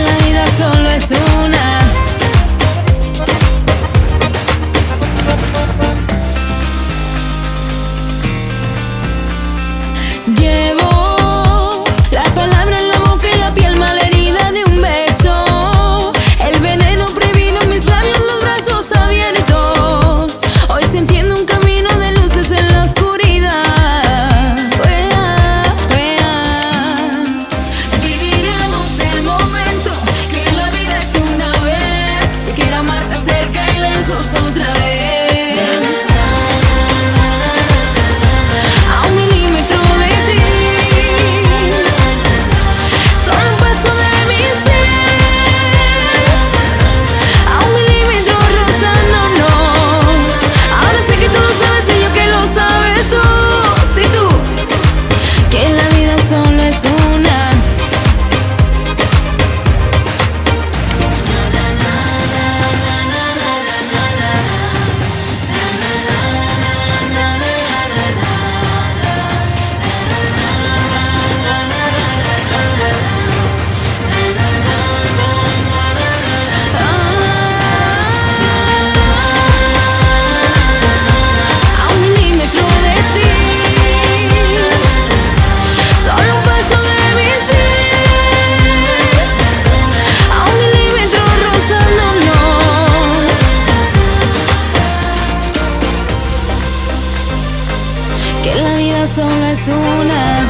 la vida solo es una. يلمسونه